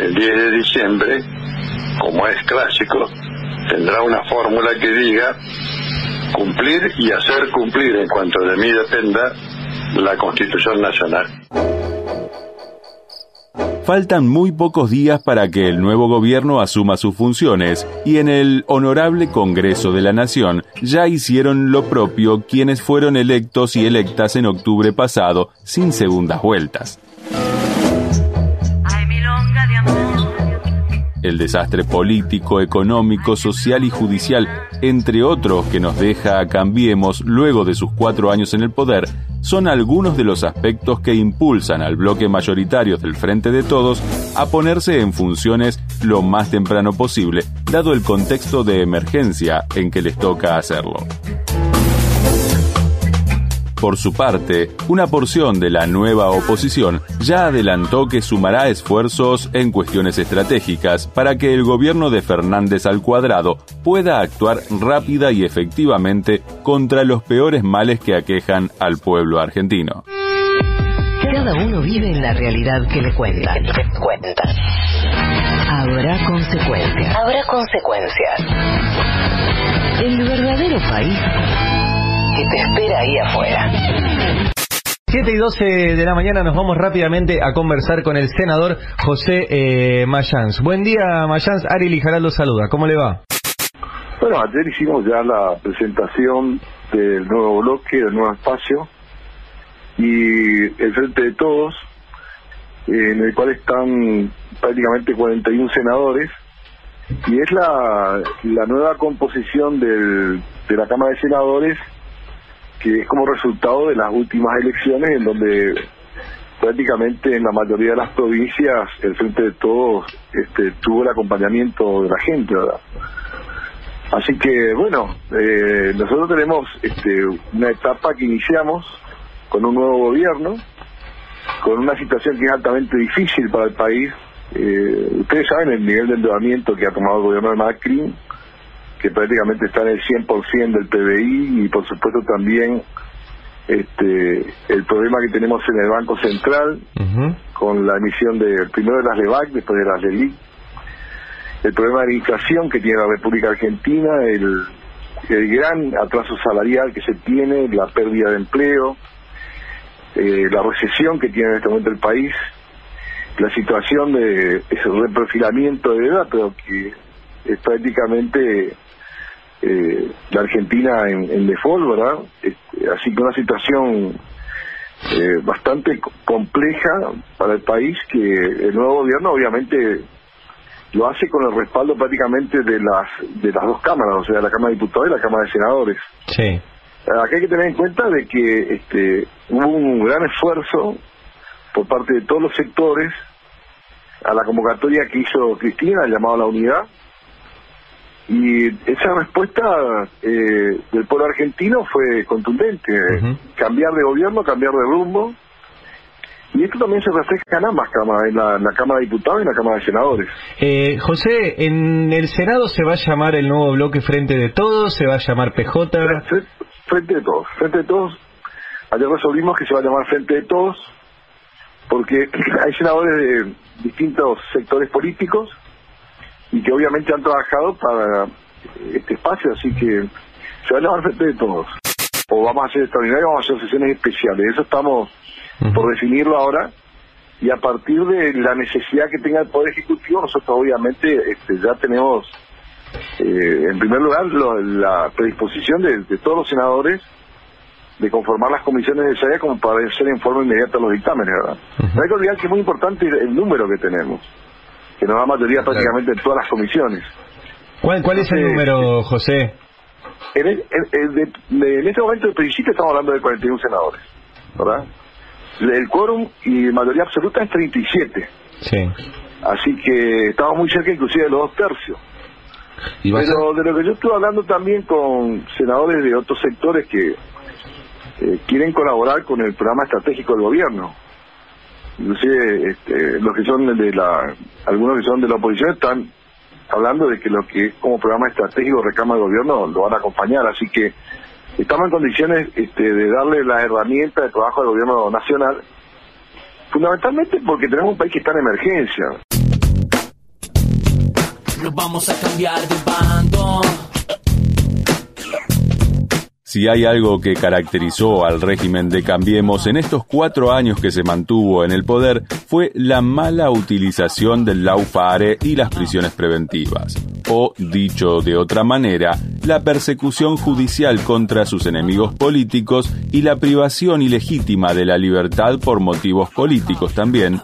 el 10 de diciembre, como es clásico, tendrá una fórmula que diga cumplir y hacer cumplir en cuanto de mí dependa la Constitución Nacional. Faltan muy pocos días para que el nuevo gobierno asuma sus funciones y en el Honorable Congreso de la Nación ya hicieron lo propio quienes fueron electos y electas en octubre pasado sin segundas vueltas. El desastre político, económico, social y judicial, entre otros que nos deja a Cambiemos luego de sus cuatro años en el poder, son algunos de los aspectos que impulsan al bloque mayoritario del Frente de Todos a ponerse en funciones lo más temprano posible, dado el contexto de emergencia en que les toca hacerlo. Por su parte, una porción de la nueva oposición ya adelantó que sumará esfuerzos en cuestiones estratégicas para que el gobierno de Fernández al cuadrado pueda actuar rápida y efectivamente contra los peores males que aquejan al pueblo argentino. Cada uno vive en la realidad que le cuentan. Habrá consecuencias. Habrá consecuencias. El verdadero país que te espera ahí afuera. 7 y 12 de la mañana nos vamos rápidamente a conversar con el senador José eh, Mayans. Buen día, Mayans. Ari Lijaral lo saluda. ¿Cómo le va? Bueno, ayer hicimos ya la presentación del nuevo bloque, del nuevo espacio, y el Frente de Todos, en el cual están prácticamente 41 senadores, y es la, la nueva composición del, de la Cámara de Senadores, que es como resultado de las últimas elecciones, en donde prácticamente en la mayoría de las provincias el Frente de Todos este, tuvo el acompañamiento de la gente, ¿verdad? Así que, bueno, eh, nosotros tenemos este, una etapa que iniciamos con un nuevo gobierno, con una situación que es altamente difícil para el país. Eh, ustedes saben el nivel de endeudamiento que ha tomado el gobierno de Macri, que prácticamente está en el 100% del PBI y por supuesto también este, el problema que tenemos en el Banco Central, con la emisión de primero de las LEVAC, después de las LELIC, el problema de inflación que tiene la República Argentina, el, el gran atraso salarial que se tiene, la pérdida de empleo, eh, la recesión que tiene en este momento el país, la situación de ese reperfilamiento de edad, pero que es prácticamente eh, la Argentina en, en default, ¿verdad? Este, así que una situación eh, bastante compleja para el país que el nuevo gobierno obviamente lo hace con el respaldo prácticamente de las de las dos cámaras, o sea, la Cámara de Diputados y la Cámara de Senadores. Sí. Acá hay que tener en cuenta de que este, hubo un gran esfuerzo por parte de todos los sectores a la convocatoria que hizo Cristina, llamado a la unidad, y esa respuesta eh, del pueblo argentino fue contundente, cambiar de gobierno, cambiar de rumbo, y esto también se refleja en ambas cámaras, en la, Cámara de Diputados y en la Cámara de Senadores. Eh, José, ¿en el Senado se va a llamar el nuevo bloque Frente de Todos? ¿Se va a llamar PJ? Frente de Todos. Frente de Todos. Ayer resolvimos que se va a llamar Frente de Todos porque hay senadores de distintos sectores políticos y que obviamente han trabajado para este espacio, así que se va a llamar Frente de Todos. O vamos a hacer extraordinarios, vamos a hacer sesiones especiales. Eso estamos por definirlo ahora y a partir de la necesidad que tenga el Poder Ejecutivo, nosotros obviamente este, ya tenemos, eh, en primer lugar, la predisposición de, todos los senadores de conformar las comisiones necesarias como para hacer en forma inmediata los dictámenes, ¿verdad? Hay que olvidar que es muy importante el número que tenemos, que nos da mayoría prácticamente en todas las comisiones. ¿Cuál, cuál es el número, José? En, en este momento, en principio, estamos hablando de 41 senadores, ¿verdad? El quórum y mayoría absoluta es 37. Sí. Así que estamos muy cerca inclusive de los dos tercios. Pero de lo que yo estuve hablando también con senadores de otros sectores que eh, quieren colaborar con el programa estratégico del gobierno. Inclusive este, los que son de la, algunos que son de la oposición están hablando de que lo que es como programa estratégico reclama el gobierno lo van a acompañar. Así que estamos en condiciones este, de darle la herramienta de trabajo al gobierno nacional, fundamentalmente porque tenemos un país que está en emergencia. Nos vamos a cambiar de bando. Si hay algo que caracterizó al régimen de Cambiemos en estos cuatro años que se mantuvo en el poder fue la mala utilización del laufare y las prisiones preventivas, o dicho de otra manera, la persecución judicial contra sus enemigos políticos y la privación ilegítima de la libertad por motivos políticos también,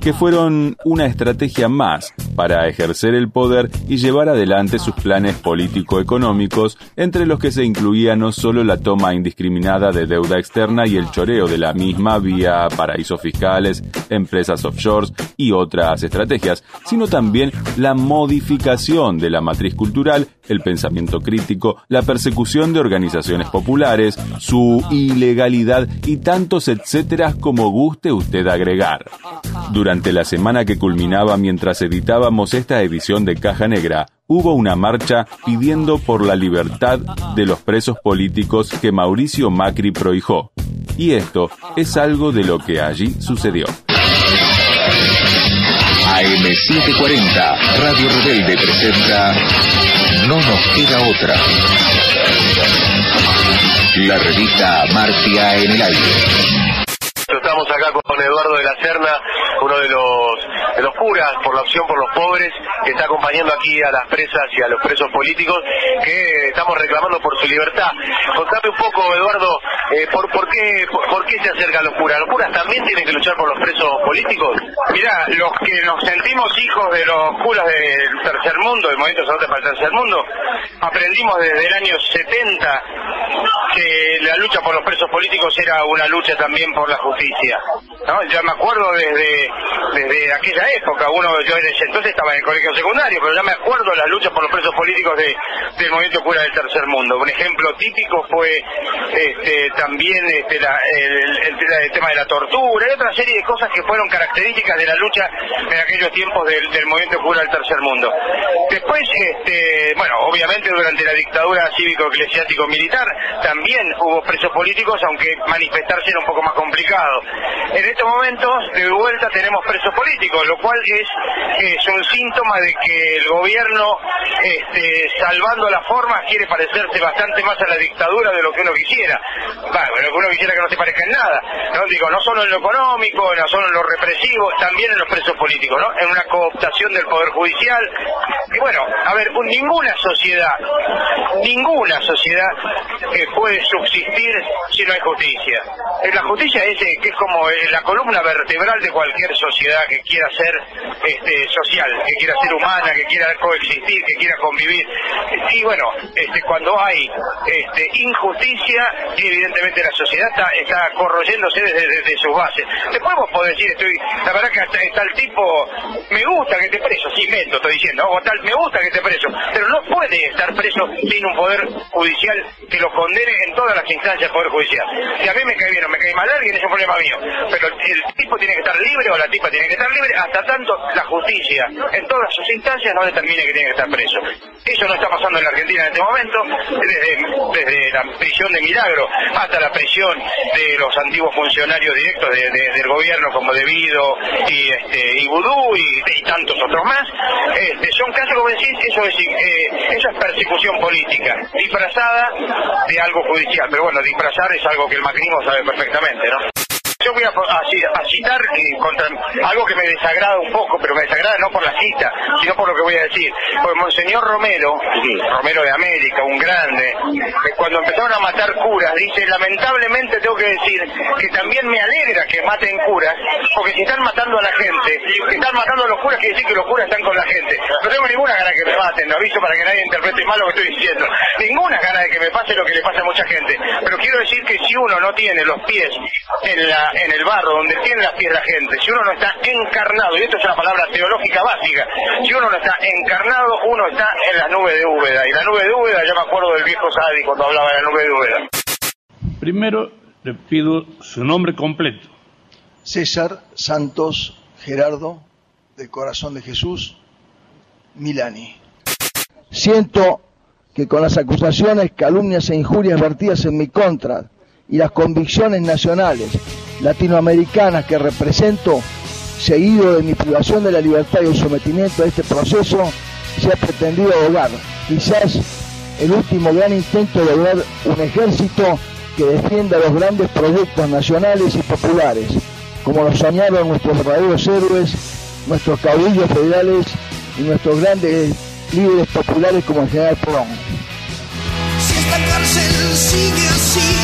que fueron una estrategia más para ejercer el poder y llevar adelante sus planes político-económicos, entre los que se incluía no solo la toma indiscriminada de deuda externa y el choreo de la misma vía paraísos fiscales, empresas offshores y otras estrategias, sino también la modificación de la matriz cultural, el pensamiento crítico, la persecución de organizaciones populares, su ilegalidad y tantos etcétera como guste usted agregar. Durante la semana que culminaba mientras editábamos esta edición de Caja Negra, hubo una marcha pidiendo por la libertad de los presos políticos que Mauricio Macri prohijó. Y esto es algo de lo que allí sucedió. AM740, Radio Rebelde presenta No nos queda otra. La revista Martia en el aire. Estamos acá con Eduardo de la Serna, uno de los, los curas por la opción por los pobres, que está acompañando aquí a las presas y a los presos políticos, que estamos reclamando por su libertad. Contame un poco, Eduardo, eh, por, por, qué, por, qué se acercan los curas? ¿Los curas también tienen que luchar por los presos políticos? Mira, los que nos sentimos hijos de los curas del tercer mundo, del movimiento sacerdote para el tercer mundo, aprendimos desde el año 70 que la lucha por los presos políticos era una lucha también por la justicia. Ya me acuerdo desde, desde aquella época. Uno, yo en ese entonces estaba en el colegio secundario, pero ya me acuerdo de las luchas por los presos políticos de, del movimiento cura del tercer mundo. Un ejemplo típico fue este, también este, el, tema de la tortura y otra serie de cosas que fueron características de la lucha en aquellos tiempos del, del movimiento cura del tercer mundo. Después, este, bueno, obviamente durante la dictadura cívico-eclesiástico-militar también hubo presos políticos, aunque manifestarse era un poco más complicado. En estos momentos, de vuelta, tenemos presos políticos, lo cual es, es un síntoma de que el gobierno, este, salvando las formas, quiere parecerse bastante más a la dictadura de lo que uno quisiera. Bueno, lo que uno quisiera que no se parezca en nada. No digo, no solo en lo económico, no solo en lo represivo, también en los presos políticos, ¿no? En una cooptación del poder judicial. Y bueno, a ver, un- ninguna sociedad, ninguna sociedad eh, puede subsistir si no hay justicia. Eh, La justicia es eh, que es como eh, la columna vertebral de cualquier sociedad que quiera ser este, social, que quiera ser humana, que quiera coexistir, que quiera convivir. Y bueno, este, cuando hay este, injusticia, evidentemente la sociedad está, está corroyéndose desde, desde sus bases. Después vos podés decir, estoy, la verdad que hasta, el tipo, me gusta que esté preso, sí, meto, estoy diciendo, o tal, me gusta que esté preso, pero no puede estar preso sin un poder judicial que lo condene en todas las instancias del poder judicial. Si a mí me cae bien o me cae mal alguien, es un problema mío, pero el tipo tiene que estar libre o la tipa tiene que estar libre hasta tanto la justicia en todas sus instancias no determine que tiene que estar preso. Eso no está pasando en la Argentina en este momento, desde, la prisión de Milagro hasta la prisión de los antiguos funcionarios directos de- de- del gobierno como Debido y, este, y Vudú y, y tantos otros más. Este, son casos, como decís, eso es, eh, eso es persecución política, disfrazada de algo judicial. Pero bueno, disfrazar es algo que el macrismo sabe perfectamente, ¿no? Yo voy a, a ci- a citar eh, contra algo que me desagrada un poco, pero me desagrada no por la cita, sino por lo que voy a decir. Porque Monseñor Romero, Romero de América, un grande, eh, cuando empezaron a matar curas, dice, lamentablemente tengo que decir que también me alegra que maten curas, porque si están matando a la gente, si están matando a los curas, quiere decir que los curas están con la gente. No tengo ninguna gana que me maten, lo aviso para que nadie interprete mal lo que estoy diciendo. Ninguna gana de que me pase lo que le pasa a mucha gente. Pero quiero decir que si uno no tiene los pies en, la, en el barro, donde tiene las pies la gente, si uno no está encarnado, y esto es una palabra teológica básica, si uno no está encarnado, uno está en la nube de Úbeda. Y la nube de Úbeda, yo me acuerdo del viejo Sadi cuando hablaba de la nube de Úbeda. Primero le pido su nombre completo. César Santos Gerardo, del Corazón de Jesús, Milani. Siento que con las acusaciones, calumnias e injurias vertidas en mi contra y las convicciones nacionales latinoamericanas que represento, seguido de mi privación de la libertad y el sometimiento a este proceso, se ha pretendido ahogar, quizás el último gran intento de lograr un ejército que defienda los grandes proyectos nacionales y populares, como lo soñaron nuestros verdaderos héroes, nuestros caudillos federales y nuestros grandes líderes populares como el general Perón. Si esta cárcel sigue así,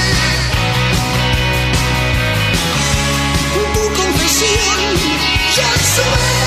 ya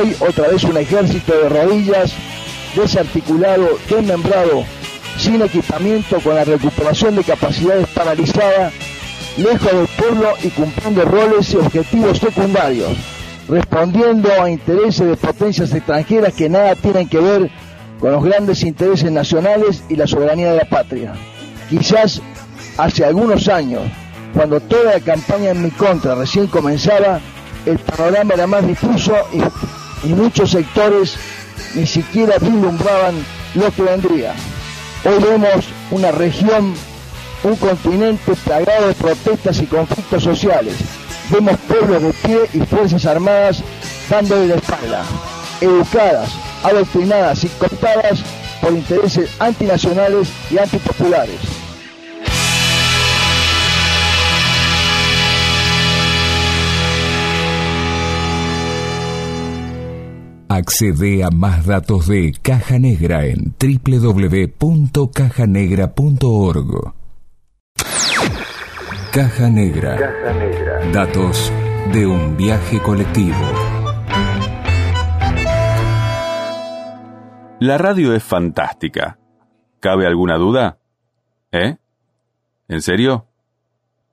hoy otra vez un ejército de rodillas, desarticulado, desmembrado, sin equipamiento, con la recuperación de capacidades paralizada, lejos del pueblo y cumpliendo roles y objetivos secundarios, respondiendo a intereses de potencias extranjeras que nada tienen que ver con los grandes intereses nacionales y la soberanía de la patria. Quizás hace algunos años, cuando toda la campaña en mi contra recién comenzaba, el panorama era más difuso y, y muchos sectores ni siquiera vislumbraban lo que vendría. Hoy vemos una región, un continente plagado de protestas y conflictos sociales. Vemos pueblos de pie y fuerzas armadas dándole la espalda, educadas, adoctrinadas y cooptadas por intereses antinacionales y antipopulares. Accede a más datos de Caja Negra en www.cajanegra.org. Caja Negra. Datos de un viaje colectivo. La radio es fantástica. ¿Cabe alguna duda? ¿Eh? ¿En serio?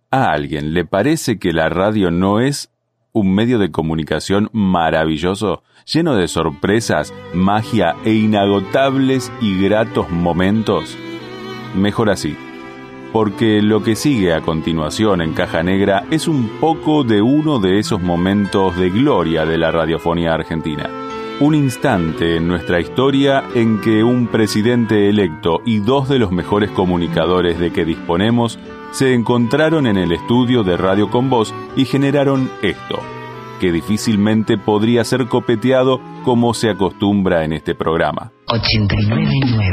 ¿A alguien le parece que la radio no es un medio de comunicación maravilloso, lleno de sorpresas, magia e inagotables y gratos momentos? Mejor así, porque lo que sigue a continuación en Caja Negra es un poco de uno de esos momentos de gloria de la radiofonía argentina. Un instante en nuestra historia en que un presidente electo y dos de los mejores comunicadores de que disponemos se encontraron en el estudio de Radio con Voz y generaron esto, que difícilmente podría ser copeteado como se acostumbra en este programa. 899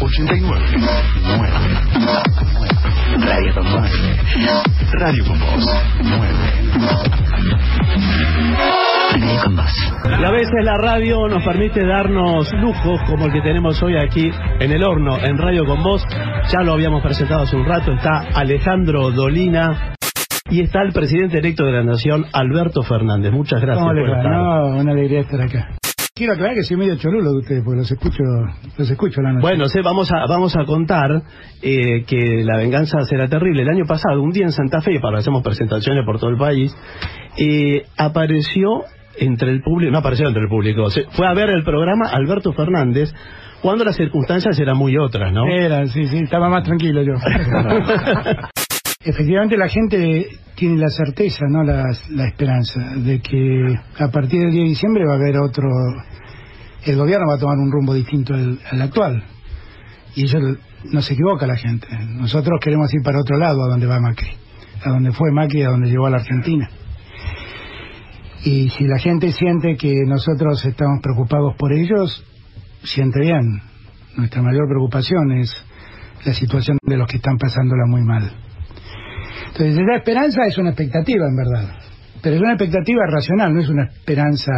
89 Radio con Voz. Radio con Voz 9. Radio con Voz. Y a veces la radio nos permite darnos lujos como el que tenemos hoy aquí en el horno, en Radio con Voz. Ya lo habíamos presentado hace un rato, está Alejandro Dolina y está el presidente electo de la Nación, Alberto Fernández. Muchas gracias ¿Cómo le por estar. No, una alegría estar acá. Quiero aclarar que soy medio cholulo de ustedes, porque los escucho, los escucho la noche. Bueno, sí, vamos a, vamos a contar eh, que la venganza será terrible. El año pasado, un día en Santa Fe, para hacemos presentaciones por todo el país, eh, apareció entre el público, no apareció entre el público, se- fue a ver el programa Alberto Fernández cuando las circunstancias eran muy otras, ¿no? Era, sí, sí, estaba más tranquilo yo. Efectivamente la gente tiene la certeza, no la, esperanza, de que a partir del 10 de diciembre va a haber otro, el gobierno va a tomar un rumbo distinto al, al actual. Y eso no se equivoca la gente. Nosotros queremos ir para otro lado, a donde va Macri, a donde fue Macri, a donde llegó a la Argentina. Y si la gente siente que nosotros estamos preocupados por ellos, siente bien. Nuestra mayor preocupación es la situación de los que están pasándola muy mal. Entonces, la esperanza es una expectativa, en verdad. Pero es una expectativa racional, no es una esperanza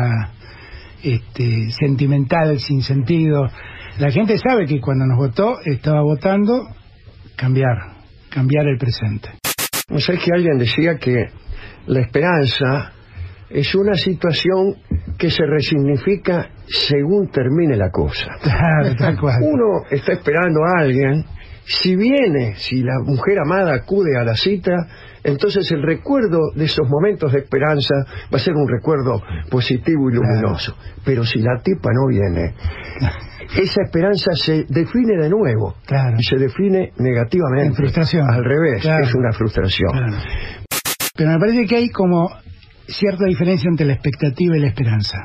este, sentimental, sin sentido. La gente sabe que cuando nos votó, estaba votando cambiar, cambiar el presente. ¿No sabes que alguien decía que la esperanza es una situación que se resignifica según termine la cosa? Claro, tal cual. Uno está esperando a alguien, si viene, si la mujer amada acude a la cita, entonces el recuerdo de esos momentos de esperanza va a ser un recuerdo positivo y luminoso. Pero si la tipa no viene, esa esperanza se define de nuevo y se define negativamente. En frustración. Al revés, Claro. es una frustración. Pero me parece que hay como cierta diferencia entre la expectativa y la esperanza.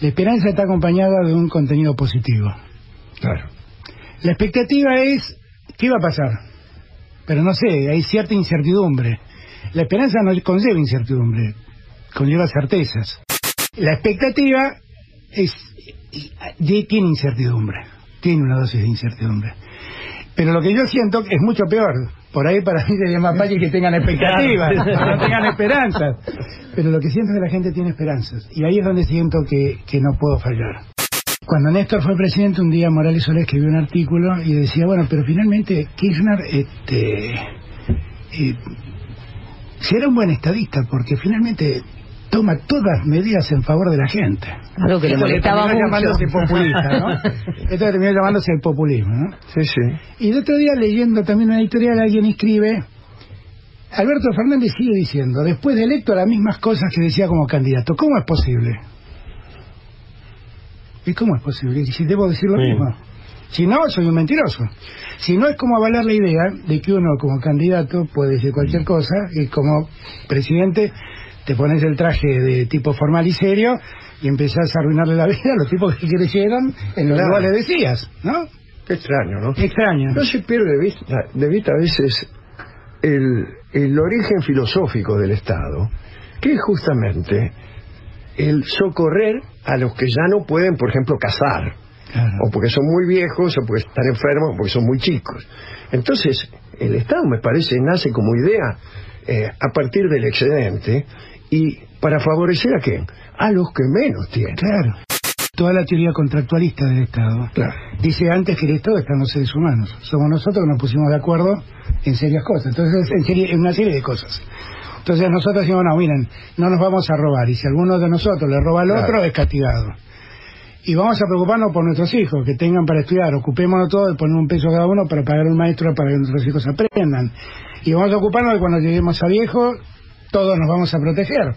La esperanza está acompañada de un contenido positivo. Claro. La expectativa es, ¿qué va a pasar? Pero no sé, hay cierta incertidumbre. La esperanza no conlleva incertidumbre, conlleva certezas. La expectativa es tiene incertidumbre, tiene una dosis de incertidumbre. Pero lo que yo siento es mucho peor. Por ahí para mí sería más fácil que tengan expectativas, que no tengan esperanzas. Pero lo que siento es que la gente tiene esperanzas. Y ahí es donde siento que, que no puedo fallar. Cuando Néstor fue presidente, un día Morales Solé escribió un artículo y decía, bueno, pero finalmente Kirchner este, eh, será un buen estadista, porque finalmente toma todas medidas en favor de la gente. Algo que le Esto molestaba terminó mucho. llamándose populista, ¿no? Esto terminó llamándose el populismo, ¿no? Sí, sí. Y el otro día leyendo también una editorial alguien escribe, Alberto Fernández sigue diciendo, después de electo las mismas cosas que decía como candidato. ¿Cómo es posible? ¿Y cómo es posible? ¿Y si debo decir lo Sí. mismo? Si no, soy un mentiroso. Si no, es como avalar la idea de que uno como candidato puede decir cualquier cosa y como presidente te pones el traje de tipo formal y serio y empezás a arruinarle la vida a los tipos que crecieron en los Claro. cuales le decías, ¿no? Qué extraño, ¿no? Extraño. No se pierde de vista, de vista a veces el, el origen filosófico del Estado, que es justamente el socorrer a los que ya no pueden, por ejemplo, cazar, o porque son muy viejos, o porque están enfermos, o porque son muy chicos. Entonces, el Estado, me parece, nace como idea eh, a partir del excedente y para favorecer a quién? A los que menos tienen. Claro. Toda la teoría contractualista del Estado dice antes que el Estado están los seres humanos. Somos nosotros que nos pusimos de acuerdo en serias cosas. Entonces, en, serie- en una serie de cosas. Entonces nosotros decimos, no, miren, no nos vamos a robar. Y si alguno de nosotros le roba al Claro. otro, es castigado. Y vamos a preocuparnos por nuestros hijos, que tengan para estudiar. Ocupémonos todos de poner un peso cada uno para pagar un maestro para que nuestros hijos aprendan. Y vamos a ocuparnos de cuando lleguemos a viejo, todos nos vamos a proteger.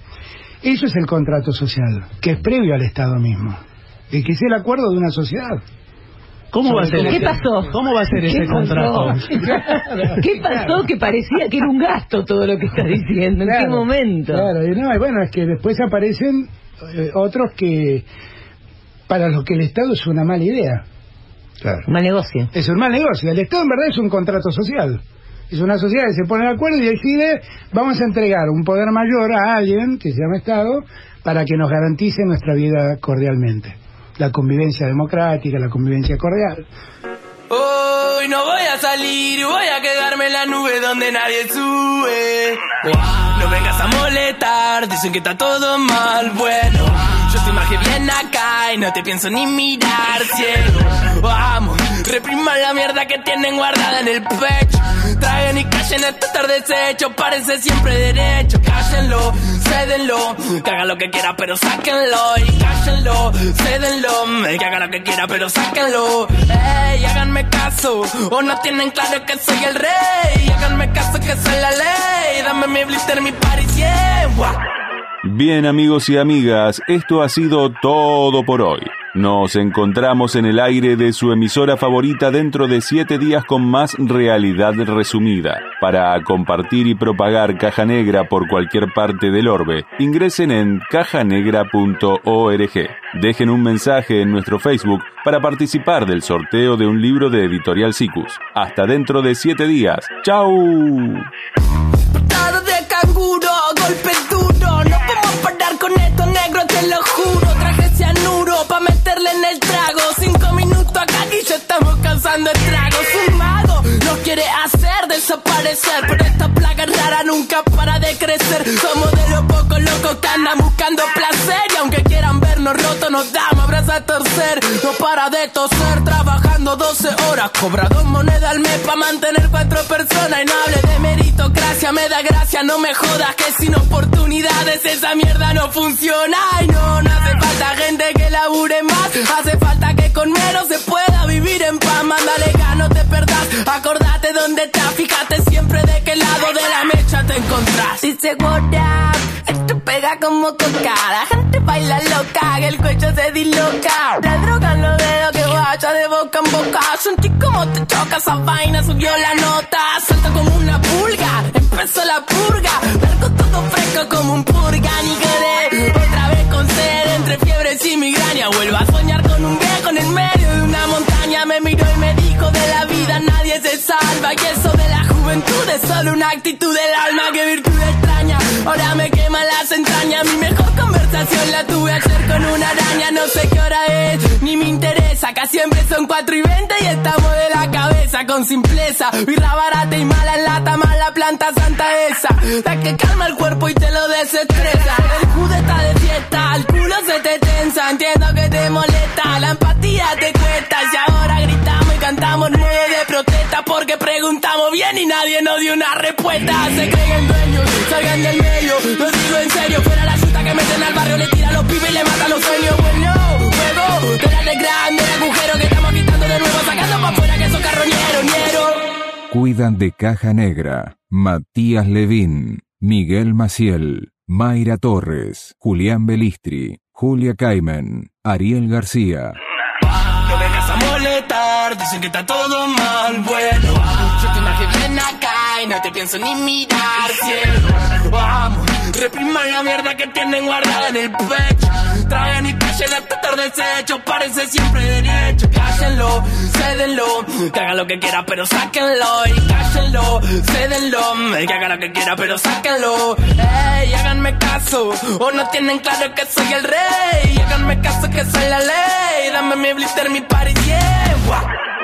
Eso es el contrato social, que es previo al Estado mismo. Y que es el acuerdo de una sociedad. ¿Cómo va a ser ¿Qué ese- pasó? ¿Cómo va a ser ¿Qué ese pasó? contrato? ¿Qué pasó que parecía que era un gasto todo lo que estás diciendo? ¿En qué Claro, momento? Claro, y no, y bueno, es que después aparecen eh, otros que para los que el Estado es una mala idea. Mal negocio. Es un mal negocio. El Estado en verdad es un contrato social. Es una sociedad que se pone de acuerdo y decide, vamos a entregar un poder mayor a alguien, que se llama Estado, para que nos garantice nuestra vida cordialmente. La convivencia democrática, la convivencia cordial. Hoy no voy a salir, voy a quedarme en la nube donde nadie sube. No vengas a molestar, dicen que está todo mal, bueno. Yo más que bien acá y no te pienso ni mirar, ciego. Vamos, repriman la mierda que tienen guardada en el pecho. Traigan y callen este deshecho, parece siempre derecho. Cállenlo, cédenlo, que haga lo que quiera, pero sáquenlo. Y cállenlo, cédenlo, que haga lo que quiera, pero sáquenlo. Ey, háganme caso, o no tienen claro que soy el rey. Háganme caso que soy la ley, dame mi blister, mi party, yeah. Bien amigos y amigas, esto ha sido todo por hoy. Nos encontramos en el aire de su emisora favorita dentro de siete días con más realidad resumida. Para compartir y propagar Caja Negra por cualquier parte del orbe, ingresen en cajanegra.org. Dejen un mensaje en nuestro Facebook para participar del sorteo de un libro de Editorial Sicus. Hasta dentro de siete días. ¡Chau! Te lo juro. Traje cianuro pa' meterle en el trago. Cinco minutos acá y ya estamos cansando estragos. Un mago nos quiere hacer desaparecer. Pero esta plaga rara nunca para de crecer. Somos de los pocos locos que andan buscando placer. Y aunque quieran vernos rotos, nos damos abrazos a torcer. No para de toser, trabajando 12 horas. Cobra dos monedas al mes pa' mantener cuatro personas. Y no hable de meritocracia, me da gracia, no me jodas. Que sin oportunidades esa mierda no funciona. Y no, no hace falta gente que labure más. Hace falta que con menos se pueda vivir en paz. Mándale no te perdás. Acordate dónde estás, fíjate siempre de qué lado de la mecha te encontrás. Dice what up, esto pega como coca. La gente baila loca, que el cuello se disloca. La droga en los dedos que vaya de boca en boca. Sentí como te choca esa vaina, subió la nota. Salta como una pulga, empezó la purga. Largo todo fresco como un purga, ni quedé. Otra vez con sed, entre fiebres y migraña. Vuelvo a soñar con un viejo en el medio de una montaña. Me miró y me dijo de la vida nadie se salva. Y eso de la juventud es solo una actitud del alma. Que virtud extraña, ahora me quema las entrañas. Mi mejor conversación la tuve ayer con una araña. No sé qué hora es, ni me interesa. Acá siempre son 4 y 20 y estamos de la cabeza con simpleza. Birra barata y mala en lata, mala planta santa esa. La que calma el cuerpo y te lo desestresa. El jude está de fiesta, el culo se te tensa. Entiendo preguntamos bien y nadie nos dio una respuesta. Se creen dueños, salgan del medio. Lo digo en serio, fuera la chuta que meten al barrio le tira a los pibes y le matan los sueños. Bueno, juego, te de grande el agujero que estamos quitando de nuevo, sacando para afuera que esos carroñeros, ñeros. Cuidan de Caja Negra. Matías Levín, Miguel Maciel, Mayra Torres, Julián Belistri, Julia Caimen, Ariel García. No vengas a molestar, dicen que está todo mal, bueno. No te pienso ni mirar, cielo. Vamos, repriman la mierda que tienen guardada en el pecho. Traen y callen hasta estar deshecho, parece siempre derecho. Cállenlo, cédenlo, que haga lo que quiera, pero sáquenlo. Y cállenlo, cédenlo, que haga lo que quiera, pero sáquenlo. Ey, háganme caso, o no tienen claro que soy el rey. Háganme caso que soy la ley, dame mi blister, mi party, yeah.